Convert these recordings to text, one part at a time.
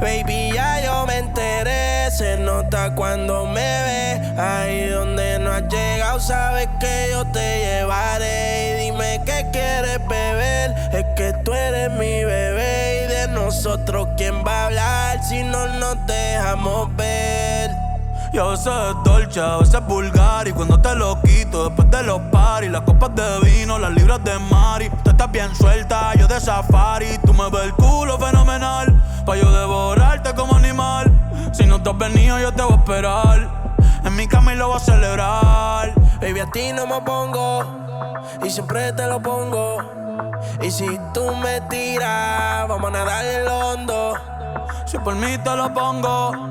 Baby, ya yo me enteré. Se nota cuando me ve. Ahí donde no has llegado, sabes que yo te llevaré. Y dime qué quieres beber. Es que tú eres mi bebé. Y de nosotros, ¿quién va a hablar si no nos dejamos ver? Y a veces es dolce, a veces es vulgar. Y cuando te lo quito, después de los paris Las copas de vino, las libras de mari. Tú estás bien suelta, yo de safari. Tú me ves el culo fenomenal Pa' yo devorarte como animal. Si no te has venido, yo te voy a esperar. En mi cama y lo voy a celebrar. Baby, a ti no me pongo Y siempre te lo pongo. Y si tú me tiras Vamos a nadar en lo hondo. Si por mí te lo pongo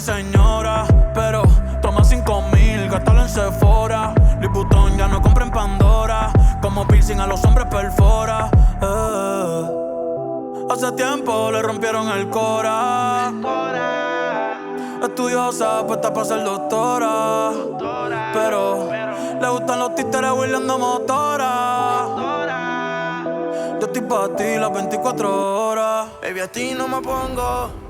Tú no eres mi señora, pero toma cinco mil, gástalo en Sephora. Liputón ya no compra en Pandora, como piercing a los hombres perfora. Eh. Hace tiempo le rompieron el cora. Estudiosa, puesta para ser doctora. Pero le gustan los títeres huirleando motora. Yo estoy para ti las 24 horas. Baby, a ti no me pongo.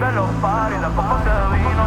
De los paris, las copas de vino,